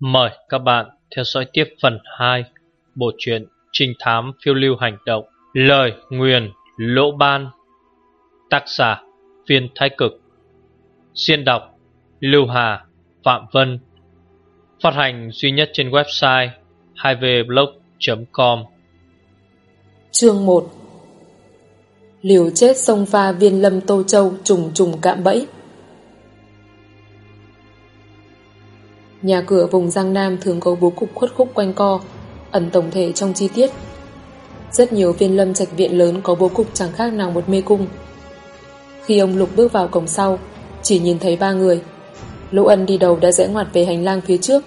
Mời các bạn theo dõi tiếp phần 2 bộ truyện Trinh thám phiêu lưu hành động, Lời nguyền lỗ ban, Tác giả Viên Thái Cực. Xuyên đọc Lưu Hà, Phạm Vân. Phát hành duy nhất trên website 2vblog.com Chương 1 Liều chết sông pha viên lâm Tô Châu trùng trùng cạm bẫy. Nhà cửa vùng Giang Nam thường có bố cục khuất khúc quanh co, ẩn tổng thể trong chi tiết. Rất nhiều viên lâm trạch viện lớn có bố cục chẳng khác nào một mê cung. Khi ông Lục bước vào cổng sau, chỉ nhìn thấy ba người. Lỗ Ân đi đầu đã rẽ ngoặt về hành lang phía trước.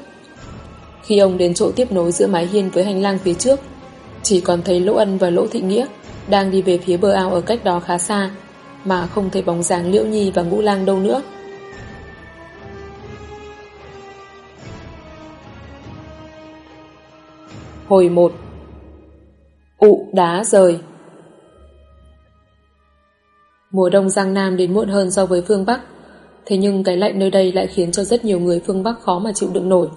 Khi ông đến chỗ tiếp nối giữa mái hiên với hành lang phía trước, chỉ còn thấy Lỗ Ân và Lỗ Thị Nghĩa đang đi về phía bờ ao ở cách đó khá xa, mà không thấy bóng dáng Liễu Nhi và Ngũ Lang đâu nữa. Hồi 1 Ụ đá rời. Mùa đông Giang Nam đến muộn hơn so với phương Bắc. Thế nhưng cái lạnh nơi đây lại khiến cho rất nhiều người phương Bắc khó mà chịu đựng nổi.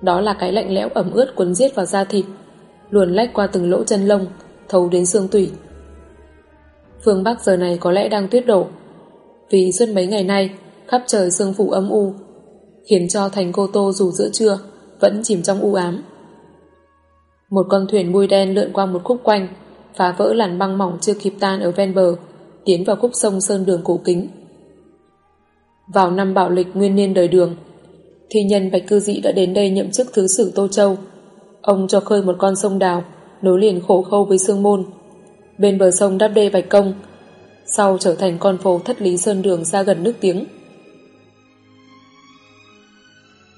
Đó là cái lạnh lẽo ẩm ướt quấn giết vào da thịt, Luồn lách qua từng lỗ chân lông, Thấu đến xương tủy. Phương Bắc giờ này có lẽ đang tuyết đổ, Vì suốt mấy ngày nay, Khắp trời sương phủ âm u, Khiến cho thành Cô Tô dù giữa trưa Vẫn chìm trong u ám một con thuyền mui đen lượn qua một khúc quanh, phá vỡ làn băng mỏng chưa kịp tan ở ven bờ, tiến vào khúc sông Sơn Đường cổ kính. Vào năm bảo lịch nguyên niên đời đường, thi nhân Bạch Cư Dị đã đến đây nhậm chức thứ sử Tô Châu. Ông cho khơi một con sông đào, nối liền khổ khâu với Sương Môn. Bên bờ sông đắp đê Bạch Công, sau trở thành con phố thất lý Sơn Đường xa gần nước tiếng.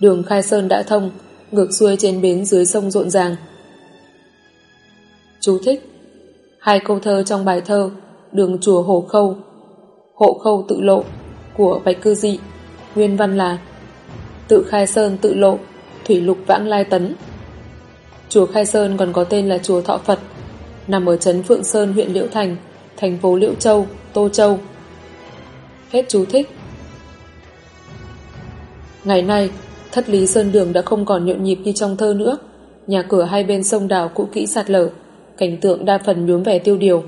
Đường Khai Sơn đã thông, ngược xuôi trên bến dưới sông rộn ràng, Chú thích. Hai câu thơ trong bài thơ Đường chùa hồ Khâu Hộ Khâu tự lộ của Bạch Cư Dị Nguyên văn là Tự Khai Sơn tự lộ Thủy lục vãng lai tấn. Chùa Khai Sơn còn có tên là chùa Thọ Phật nằm ở trấn Phượng Sơn huyện Liễu Thành thành phố Liễu Châu, Tô Châu. Hết chú thích. Ngày nay thất lý Sơn Đường đã không còn nhộn nhịp như trong thơ nữa. Nhà cửa hai bên sông đào cũ kỹ sạt lở cảnh tượng đa phần nhuốm vẻ tiêu điều.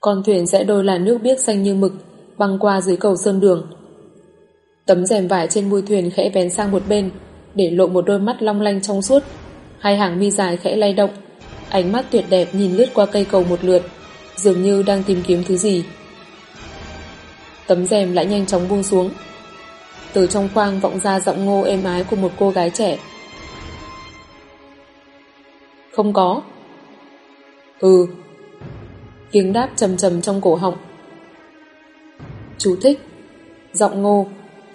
Con thuyền sẽ đôi là nước biếc xanh như mực, băng qua dưới cầu sơn đường. Tấm rèm vải trên mui thuyền khẽ vén sang một bên, để lộ một đôi mắt long lanh trong suốt. Hai hàng mi dài khẽ lay động, ánh mắt tuyệt đẹp nhìn lướt qua cây cầu một lượt, dường như đang tìm kiếm thứ gì. Tấm rèm lại nhanh chóng buông xuống. Từ trong khoang vọng ra giọng ngô êm ái của một cô gái trẻ. Không có. Ừ. Tiếng đáp trầm trầm trong cổ họng. Chú thích. Giọng ngô,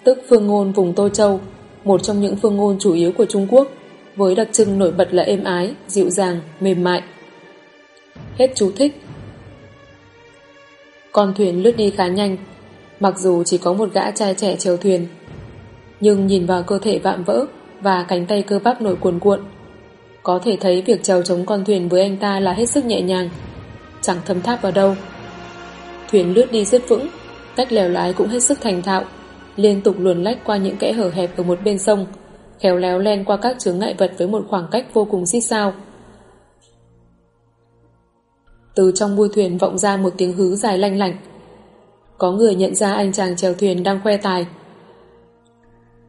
tức phương ngôn vùng Tô Châu, một trong những phương ngôn chủ yếu của Trung Quốc, với đặc trưng nổi bật là êm ái, dịu dàng, mềm mại. Hết chú thích. Con thuyền lướt đi khá nhanh, mặc dù chỉ có một gã trai trẻ chèo thuyền. Nhưng nhìn vào cơ thể vạm vỡ và cánh tay cơ bắp nổi cuồn cuộn, có thể thấy việc trèo chống con thuyền với anh ta là hết sức nhẹ nhàng. Chẳng thâm tháp vào đâu. Thuyền lướt đi rất vững, Cách lèo lái cũng hết sức thành thạo, Liên tục luồn lách qua những kẽ hở hẹp ở một bên sông, Khéo léo len qua các chướng ngại vật với một khoảng cách vô cùng xít sao. Từ trong bui thuyền vọng ra một tiếng hứ dài lanh lảnh. Có người nhận ra anh chàng chèo thuyền đang khoe tài.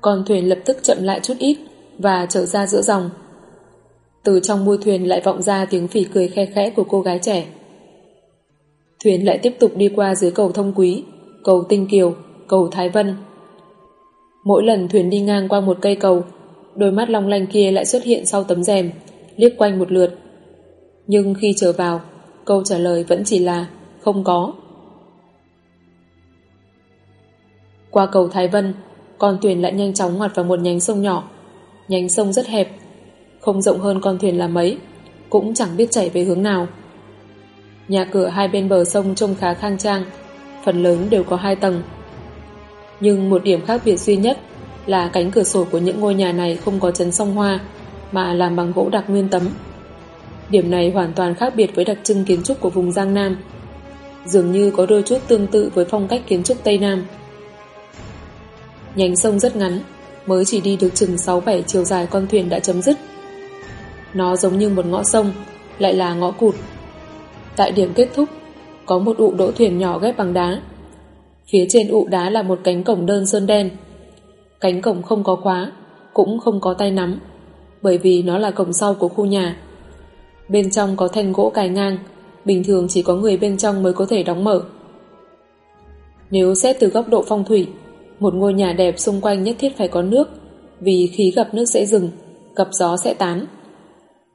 Con thuyền lập tức chậm lại chút ít Và trở ra giữa dòng từ trong mui thuyền lại vọng ra tiếng phỉ cười khe khẽ của cô gái trẻ. Thuyền lại tiếp tục đi qua dưới cầu Thông Quý, cầu Tinh Kiều, cầu Thái Vân. Mỗi lần thuyền đi ngang qua một cây cầu, đôi mắt long lanh kia lại xuất hiện sau tấm rèm, liếc quanh một lượt. Nhưng khi trở vào, câu trả lời vẫn chỉ là không có. Qua cầu Thái Vân, con thuyền lại nhanh chóng ngoặt vào một nhánh sông nhỏ. Nhánh sông rất hẹp, không rộng hơn con thuyền là mấy, cũng chẳng biết chảy về hướng nào. Nhà cửa hai bên bờ sông trông khá khang trang, phần lớn đều có hai tầng. Nhưng một điểm khác biệt duy nhất là cánh cửa sổ của những ngôi nhà này không có chấn song hoa, mà làm bằng gỗ đặc nguyên tấm. Điểm này hoàn toàn khác biệt với đặc trưng kiến trúc của vùng Giang Nam. Dường như có đôi chút tương tự với phong cách kiến trúc Tây Nam. Nhánh sông rất ngắn, mới chỉ đi được chừng 6-7 chiều dài con thuyền đã chấm dứt. Nó giống như một ngõ sông, lại là ngõ cụt. Tại điểm kết thúc, có một ụ đỗ thuyền nhỏ ghép bằng đá. Phía trên ụ đá là một cánh cổng đơn sơn đen. Cánh cổng không có khóa, cũng không có tay nắm, bởi vì nó là cổng sau của khu nhà. Bên trong có thanh gỗ cài ngang, bình thường chỉ có người bên trong mới có thể đóng mở. Nếu xét từ góc độ phong thủy, một ngôi nhà đẹp xung quanh nhất thiết phải có nước, vì khí gặp nước sẽ dừng, gặp gió sẽ tán.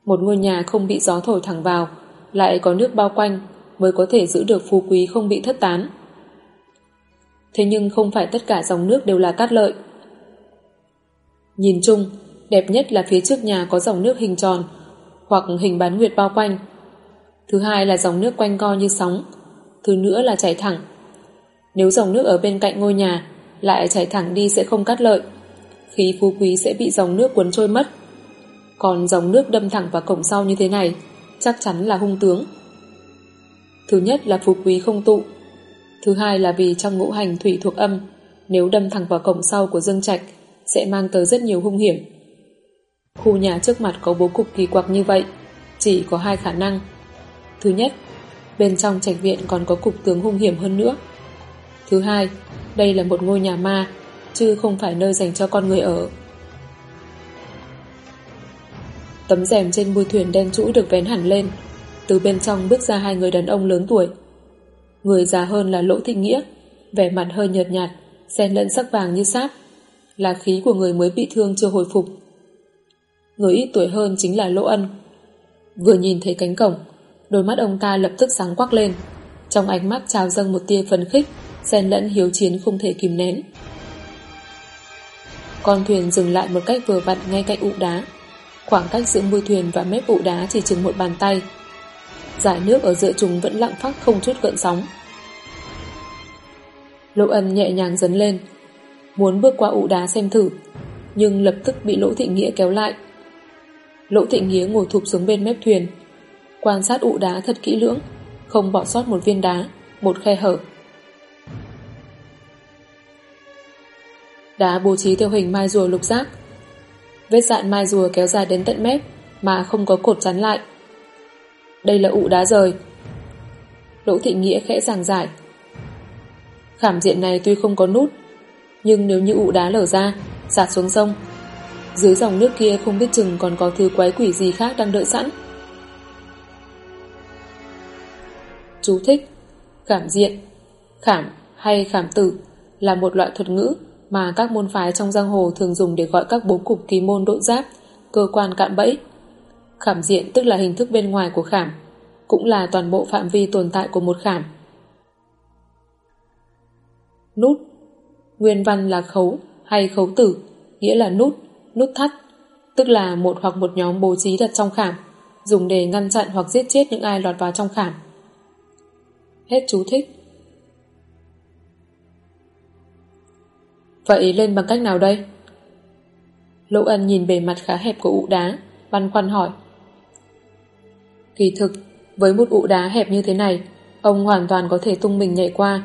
Một ngôi nhà không bị gió thổi thẳng vào, lại có nước bao quanh, mới có thể giữ được phú quý không bị thất tán. Thế nhưng không phải tất cả dòng nước đều là cát lợi. Nhìn chung, đẹp nhất là phía trước nhà có dòng nước hình tròn hoặc hình bán nguyệt bao quanh. Thứ hai là dòng nước quanh co như sóng. Thứ nữa là chảy thẳng. Nếu dòng nước ở bên cạnh ngôi nhà lại chảy thẳng đi sẽ không cắt lợi. Khí phú quý sẽ bị dòng nước cuốn trôi mất. Còn dòng nước đâm thẳng vào cổng sau như thế này chắc chắn là hung tướng. Thứ nhất là phú quý không tụ. Thứ hai là vì trong ngũ hành thủy thuộc âm nếu đâm thẳng vào cổng sau của dương trạch sẽ mang tới rất nhiều hung hiểm. Khu nhà trước mặt có bố cục kỳ quặc như vậy chỉ có hai khả năng. Thứ nhất, bên trong trạch viện còn có cục tướng hung hiểm hơn nữa. Thứ hai, đây là một ngôi nhà ma, chứ không phải nơi dành cho con người ở. Tấm rèm trên bui thuyền đen trũi được vén hẳn lên. Từ bên trong bước ra hai người đàn ông lớn tuổi. Người già hơn là Lỗ Thị Nghĩa, vẻ mặt hơi nhợt nhạt, xen lẫn sắc vàng như sáp, là khí của người mới bị thương chưa hồi phục. Người ít tuổi hơn chính là Lỗ Ân. Vừa nhìn thấy cánh cổng, đôi mắt ông ta lập tức sáng quắc lên, trong ánh mắt trào dâng một tia phấn khích, xen lẫn hiếu chiến không thể kìm nén. Con thuyền dừng lại một cách vừa vặn ngay cạnh ụ đá. Khoảng cách giữa mui thuyền và mép ụ đá chỉ chừng một bàn tay. Giải nước ở giữa chúng vẫn lặng phát không chút gợn sóng. Lỗ ân nhẹ nhàng dấn lên, muốn bước qua ụ đá xem thử, nhưng lập tức bị Lỗ Thị Nghĩa kéo lại. Lỗ Thị Nghĩa ngồi thụp xuống bên mép thuyền, quan sát ụ đá thật kỹ lưỡng, không bỏ sót một viên đá, một khe hở. Đá bố trí theo hình mai rùa lục giác. Vết dạn mai rùa kéo dài đến tận mép mà không có cột chắn lại. Đây là ụ đá rời. Đỗ Thị Nghĩa khẽ giảng giải. Khảm diện này tuy không có nút, nhưng nếu như ụ đá lở ra, sạt xuống sông, dưới dòng nước kia không biết chừng còn có thứ quái quỷ gì khác đang đợi sẵn. Chú thích Khảm diện Khảm hay khảm tử là một loại thuật ngữ mà các môn phái trong giang hồ thường dùng để gọi các bố cục kỳ môn độ giáp, cơ quan cạm bẫy. Khảm diện tức là hình thức bên ngoài của khảm, cũng là toàn bộ phạm vi tồn tại của một khảm. Nút Nguyên văn là khấu hay khấu tử, nghĩa là nút, nút thắt, tức là một hoặc một nhóm bố trí đặt trong khảm, dùng để ngăn chặn hoặc giết chết những ai lọt vào trong khảm. Hết chú thích. Vậy lên bằng cách nào đây? Lỗ ân nhìn bề mặt khá hẹp của ụ đá, băn khoăn hỏi. Kỳ thực, với một ụ đá hẹp như thế này, ông hoàn toàn có thể tung mình nhảy qua.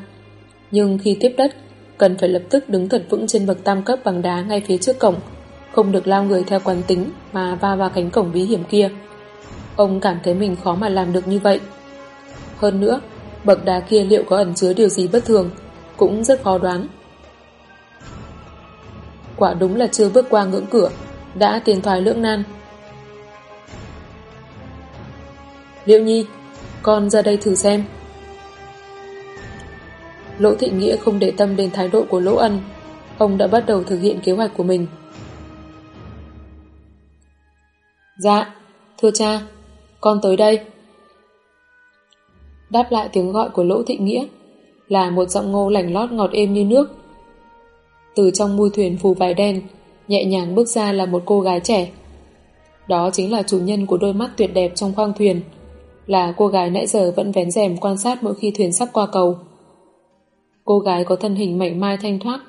Nhưng khi tiếp đất, cần phải lập tức đứng thật vững trên bậc tam cấp bằng đá ngay phía trước cổng, không được lao người theo quán tính mà va vào cánh cổng bí hiểm kia. Ông cảm thấy mình khó mà làm được như vậy. Hơn nữa, bậc đá kia liệu có ẩn chứa điều gì bất thường, cũng rất khó đoán. Quả đúng là chưa bước qua ngưỡng cửa, Đã tiền thoái lưỡng nan. Liệu Nhi, Con ra đây thử xem. Lỗ Thị Nghĩa không để tâm đến thái độ của Lỗ Ân, Ông đã bắt đầu thực hiện kế hoạch của mình. Dạ Thưa cha, Con tới đây. Đáp lại tiếng gọi của Lỗ Thị Nghĩa Là một giọng ngô lành lót ngọt êm như nước từ trong mui thuyền phù vải đen, nhẹ nhàng bước ra là một cô gái trẻ. Đó chính là chủ nhân của đôi mắt tuyệt đẹp trong khoang thuyền, là cô gái nãy giờ vẫn vén rèm quan sát mỗi khi thuyền sắp qua cầu. Cô gái có thân hình mảnh mai thanh thoát,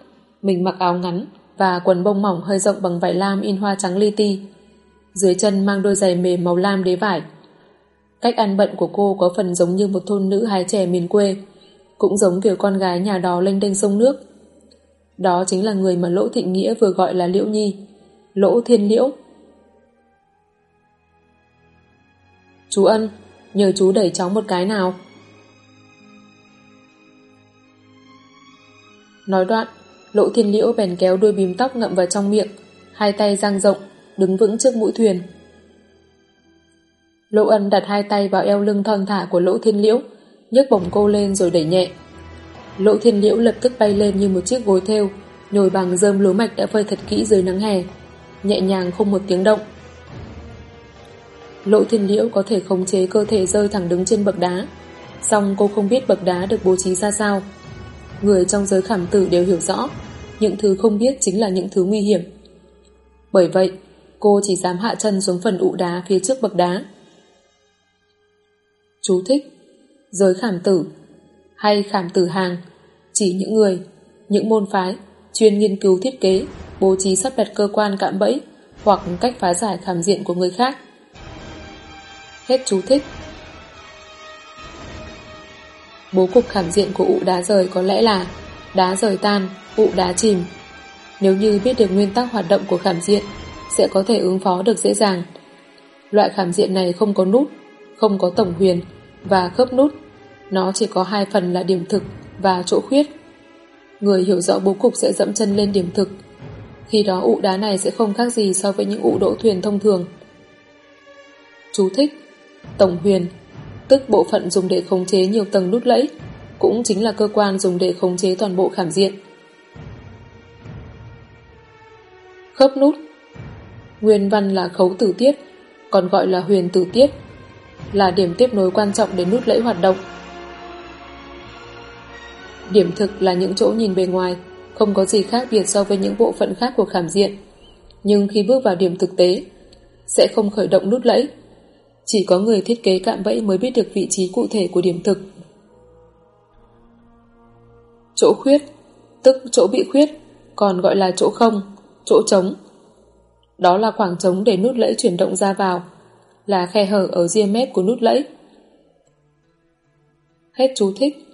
mình mặc áo ngắn và quần bông mỏng hơi rộng bằng vải lam in hoa trắng li ti. Dưới chân mang đôi giày mềm màu lam đế vải. Cách ăn bận của cô có phần giống như một thôn nữ hái trẻ miền quê, cũng giống kiểu con gái nhà đó lênh đênh sông nước. Đó chính là người mà Lỗ Thịnh Nghĩa vừa gọi là Liễu Nhi. Lỗ Thiên Liễu. Chú Ân, nhờ chú đẩy cháu một cái nào. Nói đoạn, Lỗ Thiên Liễu bèn kéo đuôi bím tóc ngậm vào trong miệng, hai tay dang rộng, đứng vững trước mũi thuyền. Lỗ Ân đặt hai tay vào eo lưng thon thả của Lỗ Thiên Liễu, nhấc bổng cô lên rồi đẩy nhẹ. Lỗ Thiên Liễu lập tức bay lên như một chiếc gối theo nhồi bằng rơm lúa mạch đã phơi thật kỹ dưới nắng hè, nhẹ nhàng không một tiếng động. Lỗ Thiên Liễu có thể khống chế cơ thể rơi thẳng đứng trên bậc đá, song cô không biết bậc đá được bố trí ra sao. Người trong giới khảm tử đều hiểu rõ, những thứ không biết chính là những thứ nguy hiểm. Bởi vậy, cô chỉ dám hạ chân xuống phần ụ đá phía trước bậc đá. Chú thích Giới khảm tử hay khảm tử hàng chỉ những người, những môn phái chuyên nghiên cứu thiết kế, bố trí sắp đặt cơ quan cạm bẫy hoặc cách phá giải khảm diện của người khác. Hết chú thích Bố cục khảm diện của ụ đá rời có lẽ là đá rời tan, ụ đá chìm. Nếu như biết được nguyên tắc hoạt động của khảm diện, sẽ có thể ứng phó được dễ dàng. Loại khảm diện này không có nút, không có tổng huyền và khớp nút. Nó chỉ có hai phần là điểm thực và chỗ khuyết. Người hiểu rõ bố cục sẽ dẫm chân lên điểm thực. Khi đó ụ đá này sẽ không khác gì so với những ụ đỗ thuyền thông thường. Chú thích Tổng huyền tức bộ phận dùng để khống chế nhiều tầng nút lẫy, cũng chính là cơ quan dùng để khống chế toàn bộ khảm diện. Khớp nút Nguyên văn là khấu tử tiết, còn gọi là huyền tử tiết, là điểm tiếp nối quan trọng để nút lẫy hoạt động. Điểm thực là những chỗ nhìn bề ngoài, không có gì khác biệt so với những bộ phận khác của khảm diện. Nhưng khi bước vào điểm thực tế, sẽ không khởi động nút lẫy, chỉ có người thiết kế cạm bẫy mới biết được vị trí cụ thể của điểm thực. Chỗ khuyết, tức chỗ bị khuyết, còn gọi là chỗ không, chỗ trống. Đó là khoảng trống để nút lẫy chuyển động ra vào, là khe hở ở ria mép của nút lẫy. Hết chú thích.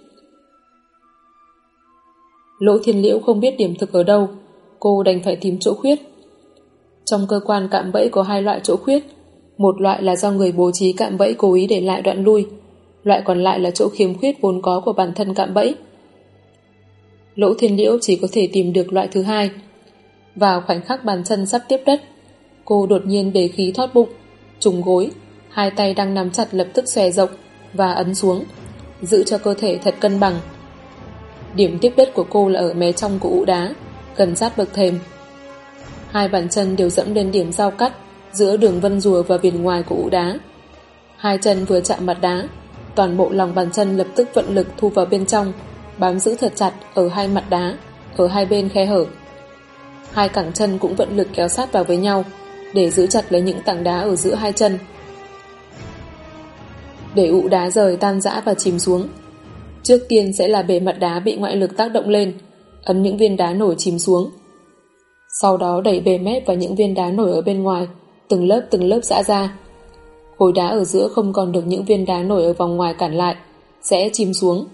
Lỗ thiên liễu không biết điểm thực ở đâu, cô đành phải tìm chỗ khuyết. Trong cơ quan cạm bẫy có hai loại chỗ khuyết, một loại là do người bố trí cạm bẫy cố ý để lại đoạn lui, loại còn lại là chỗ khiếm khuyết vốn có của bản thân cạm bẫy. Lỗ thiên liễu chỉ có thể tìm được loại thứ hai. Vào khoảnh khắc bàn chân sắp tiếp đất, cô đột nhiên để khí thoát bụng, trùng gối, hai tay đang nắm chặt lập tức xòe rộng và ấn xuống, giữ cho cơ thể thật cân bằng. Điểm tiếp đất của cô là ở mé trong của ụ đá, gần sát bậc thềm. Hai bàn chân đều dẫm lên điểm giao cắt, giữa đường vân rùa và viền ngoài của ụ đá. Hai chân vừa chạm mặt đá, toàn bộ lòng bàn chân lập tức vận lực thu vào bên trong, bám giữ thật chặt ở hai mặt đá, ở hai bên khe hở. Hai cẳng chân cũng vận lực kéo sát vào với nhau, để giữ chặt lấy những tảng đá ở giữa hai chân. Để ụ đá rời tan rã và chìm xuống. Trước tiên sẽ là bề mặt đá bị ngoại lực tác động lên, ấn những viên đá nổi chìm xuống. Sau đó đẩy bề mép và những viên đá nổi ở bên ngoài, từng lớp từng lớp giã ra. Khối đá ở giữa không còn được những viên đá nổi ở vòng ngoài cản lại, sẽ chìm xuống.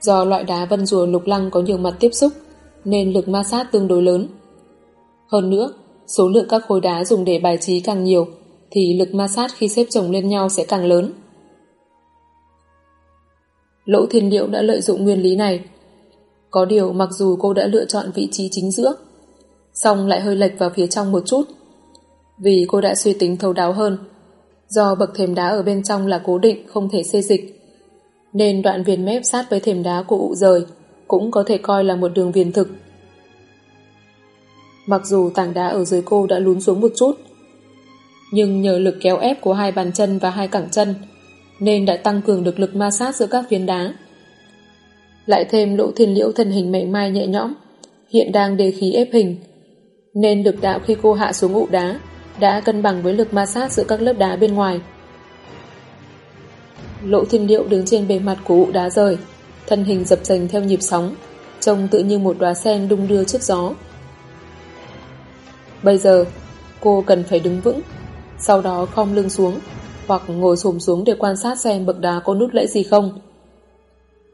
Do loại đá vân rùa lục lăng có nhiều mặt tiếp xúc, nên lực ma sát tương đối lớn. Hơn nữa, số lượng các khối đá dùng để bài trí càng nhiều, thì lực ma sát khi xếp chồng lên nhau sẽ càng lớn. Lỗ thiên điệu đã lợi dụng nguyên lý này. Có điều mặc dù cô đã lựa chọn vị trí chính giữa, song lại hơi lệch vào phía trong một chút, vì cô đã suy tính thấu đáo hơn. Do bậc thềm đá ở bên trong là cố định không thể xê dịch, nên đoạn viền mép sát với thềm đá của ụ rời cũng có thể coi là một đường viền thực. Mặc dù tảng đá ở dưới cô đã lún xuống một chút, nhưng nhờ lực kéo ép của hai bàn chân và hai cẳng chân nên đã tăng cường được lực ma sát giữa các viên đá. Lại thêm lỗ thiên liễu thân hình mảnh mai nhẹ nhõm, hiện đang đề khí ép hình, nên lực đạo khi cô hạ xuống ụ đá đã cân bằng với lực ma sát giữa các lớp đá bên ngoài. Lỗ thiên điệu đứng trên bề mặt của ụ đá rời, thân hình dập dành theo nhịp sóng, trông tự như một đóa sen đung đưa trước gió. Bây giờ, cô cần phải đứng vững, sau đó khom lưng xuống, hoặc ngồi xổm xuống để quan sát xem bậc đá có nút lẫy gì không.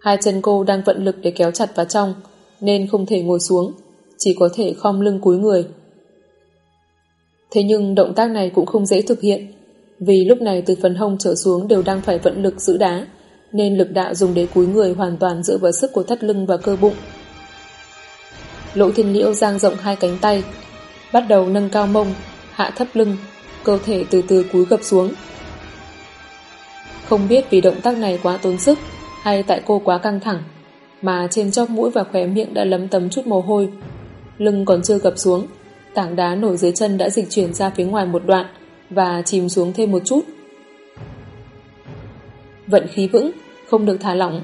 Hai chân cô đang vận lực để kéo chặt vào trong, nên không thể ngồi xuống, chỉ có thể khom lưng cúi người. Thế nhưng động tác này cũng không dễ thực hiện, vì lúc này từ phần hông trở xuống đều đang phải vận lực giữ đá, nên lực đạo dùng để cúi người hoàn toàn dựa vào sức của thắt lưng và cơ bụng. Lỗ thiên liễu giang rộng hai cánh tay, bắt đầu nâng cao mông, hạ thấp lưng, cơ thể từ từ cúi gập xuống. Không biết vì động tác này quá tốn sức hay tại cô quá căng thẳng, mà trên chóp mũi và khóe miệng đã lấm tấm chút mồ hôi. Lưng còn chưa gập xuống, tảng đá nổi dưới chân đã dịch chuyển ra phía ngoài một đoạn và chìm xuống thêm một chút. Vận khí vững, không được thả lỏng.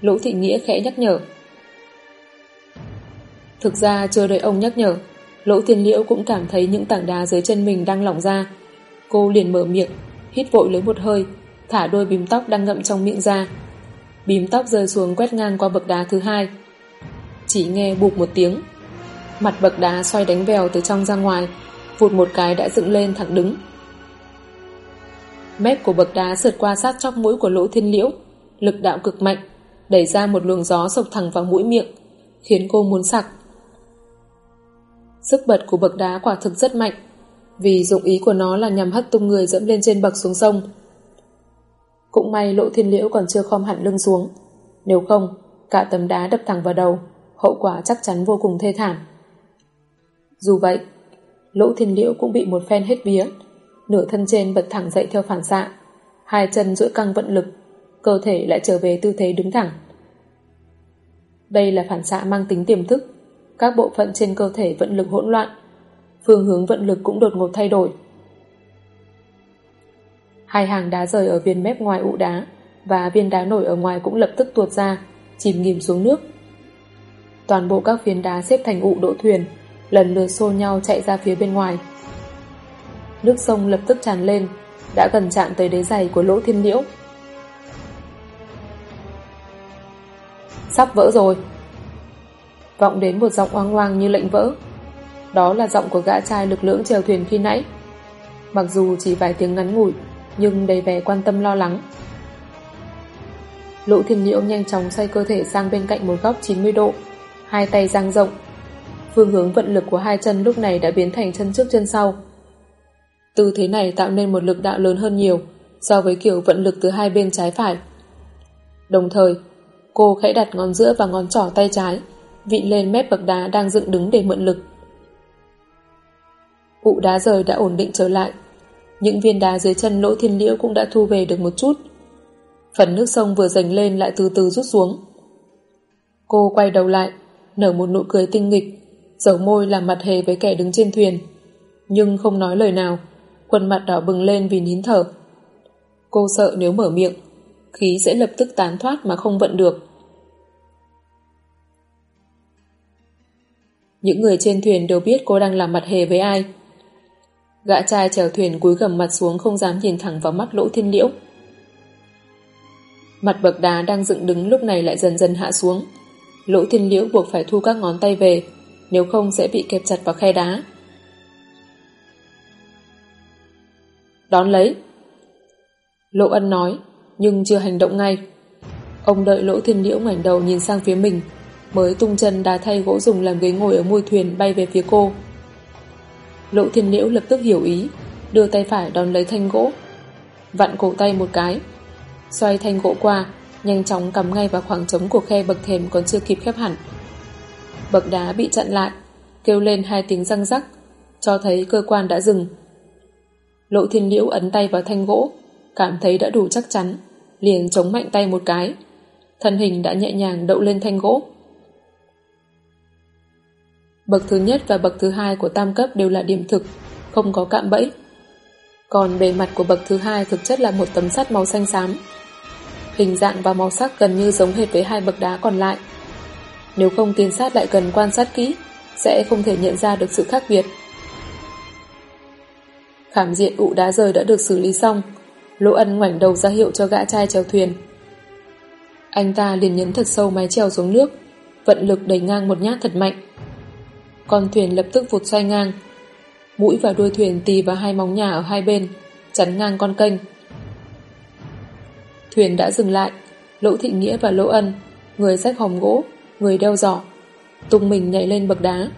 Lỗ Thị Nghĩa khẽ nhắc nhở. Thực ra chưa đợi ông nhắc nhở, Lỗ Thiên Liễu cũng cảm thấy những tảng đá dưới chân mình đang lỏng ra. Cô liền mở miệng, hít vội lấy một hơi, thả đôi bím tóc đang ngậm trong miệng ra. Bím tóc rơi xuống quét ngang qua bậc đá thứ hai. Chỉ nghe bụp một tiếng. Mặt bậc đá xoay đánh vèo từ trong ra ngoài, vụt một cái đã dựng lên thẳng đứng. Mép của bậc đá sượt qua sát chóc mũi của lỗ thiên liễu, lực đạo cực mạnh, đẩy ra một luồng gió sộc thẳng vào mũi miệng, khiến cô muốn sặc. Sức bật của bậc đá quả thực rất mạnh, vì dụng ý của nó là nhằm hất tung người dẫm lên trên bậc xuống sông. Cũng may lỗ thiên liễu còn chưa khom hẳn lưng xuống, nếu không, cả tấm đá đập thẳng vào đầu, hậu quả chắc chắn vô cùng thê thảm. Dù vậy, lỗ thiên liễu cũng bị một phen hết vía, nửa thân trên bật thẳng dậy theo phản xạ, hai chân duỗi căng vận lực, cơ thể lại trở về tư thế đứng thẳng. Đây là phản xạ mang tính tiềm thức, các bộ phận trên cơ thể vận lực hỗn loạn, phương hướng vận lực cũng đột ngột thay đổi. Hai hàng đá rời ở viên mép ngoài ụ đá và viên đá nổi ở ngoài cũng lập tức tuột ra, chìm nghìm xuống nước. Toàn bộ các phiến đá xếp thành ụ đỗ thuyền, lần lượt xô nhau chạy ra phía bên ngoài. Nước sông lập tức tràn lên, đã gần chạm tới đế giày của lỗ thiên liễu. Sắp vỡ rồi. Vọng đến một giọng oang oang như lệnh vỡ. Đó là giọng của gã trai lực lưỡng chèo thuyền khi nãy. Mặc dù chỉ vài tiếng ngắn ngủi, nhưng đầy vẻ quan tâm lo lắng. Lỗ thiên liễu nhanh chóng xoay cơ thể sang bên cạnh một góc 90 độ, hai tay dang rộng. Phương hướng vận lực của hai chân lúc này đã biến thành chân trước chân sau. Tư thế này tạo nên một lực đạo lớn hơn nhiều so với kiểu vận lực từ hai bên trái phải. Đồng thời, cô khẽ đặt ngón giữa và ngón trỏ tay trái, vịn lên mép bậc đá đang dựng đứng để mượn lực. Cụ đá rời đã ổn định trở lại. Những viên đá dưới chân lỗ thiên liễu cũng đã thu về được một chút. Phần nước sông vừa dành lên lại từ từ rút xuống. Cô quay đầu lại, nở một nụ cười tinh nghịch, dầu môi làm mặt hề với kẻ đứng trên thuyền, nhưng không nói lời nào khuôn mặt đỏ bừng lên vì nín thở. Cô sợ nếu mở miệng, khí sẽ lập tức tán thoát mà không vận được. Những người trên thuyền đều biết cô đang làm mặt hề với ai. Gã trai chèo thuyền cúi gầm mặt xuống không dám nhìn thẳng vào mắt lỗ thiên liễu. Mặt bậc đá đang dựng đứng lúc này lại dần dần hạ xuống. Lỗ thiên liễu buộc phải thu các ngón tay về, nếu không sẽ bị kẹp chặt vào khe đá. Đón lấy. lỗ ân nói, nhưng chưa hành động ngay. Ông đợi lỗ thiên liễu ngoảnh đầu nhìn sang phía mình, mới tung chân đá thay gỗ dùng làm ghế ngồi ở môi thuyền bay về phía cô. Lộ thiên liễu lập tức hiểu ý, đưa tay phải đón lấy thanh gỗ, vặn cổ tay một cái, xoay thanh gỗ qua, nhanh chóng cắm ngay vào khoảng trống của khe bậc thềm còn chưa kịp khép hẳn. Bậc đá bị chặn lại, kêu lên hai tiếng răng rắc, cho thấy cơ quan đã dừng. Lộ thiên liễu ấn tay vào thanh gỗ, cảm thấy đã đủ chắc chắn, liền chống mạnh tay một cái. Thân hình đã nhẹ nhàng đậu lên thanh gỗ. Bậc thứ nhất và bậc thứ hai của tam cấp đều là điểm thực, không có cạm bẫy. Còn bề mặt của bậc thứ hai thực chất là một tấm sắt màu xanh xám. Hình dạng và màu sắc gần như giống hệt với hai bậc đá còn lại. Nếu không tiến sát lại gần quan sát kỹ, sẽ không thể nhận ra được sự khác biệt. Khảm diện ụ đá rời đã được xử lý xong, Lỗ Ân ngoảnh đầu ra hiệu cho gã trai chèo thuyền. Anh ta liền nhấn thật sâu mái chèo xuống nước, vận lực đẩy ngang một nhát thật mạnh. Con thuyền lập tức vụt xoay ngang. Mũi và đuôi thuyền tì vào hai móng nhà ở hai bên, chắn ngang con kênh. Thuyền đã dừng lại, Lỗ Thị Nghĩa và Lỗ Ân, người xách hòm gỗ, người đeo giỏ, tung mình nhảy lên bậc đá.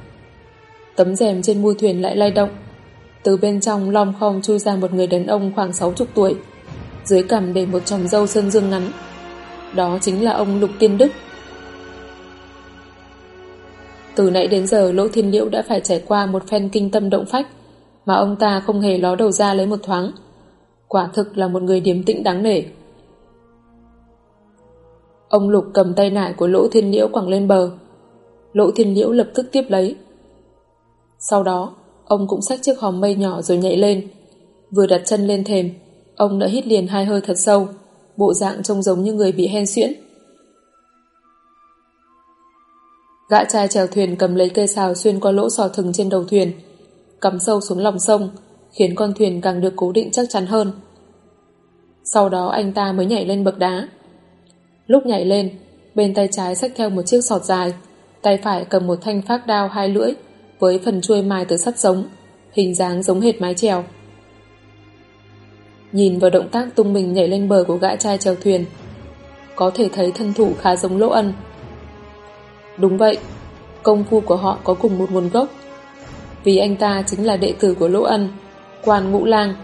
Tấm rèm trên mui thuyền lại lay động. Từ bên trong lom khom chui ra một người đàn ông khoảng 60 tuổi, dưới cằm để một chòm dâu sơn dương ngắn. Đó chính là ông Lục Tiên Đức. Từ nãy đến giờ Lỗ Thiên Liễu đã phải trải qua một phen kinh tâm động phách mà ông ta không hề ló đầu ra lấy một thoáng. Quả thực là một người điềm tĩnh đáng nể. Ông Lục cầm tay nải của Lỗ Thiên Liễu quẳng lên bờ. Lỗ Thiên Liễu lập tức tiếp lấy. Sau đó, ông cũng xách chiếc hòm mây nhỏ rồi nhảy lên. Vừa đặt chân lên thềm, ông đã hít liền hai hơi thật sâu, bộ dạng trông giống như người bị hen xuyễn. Gã trai chèo thuyền cầm lấy cây xào xuyên qua lỗ sò thừng trên đầu thuyền, cắm sâu xuống lòng sông, khiến con thuyền càng được cố định chắc chắn hơn. Sau đó anh ta mới nhảy lên bậc đá. Lúc nhảy lên, bên tay trái xách theo một chiếc sọt dài, tay phải cầm một thanh phác đao hai lưỡi với phần chuôi mài từ sắt giống, hình dáng giống hệt mái chèo. Nhìn vào động tác tung mình nhảy lên bờ của gã trai chèo thuyền, có thể thấy thân thủ khá giống Lỗ Ân. Đúng vậy, công phu của họ có cùng một nguồn gốc, vì anh ta chính là đệ tử của Lỗ Ân, quan ngũ lang,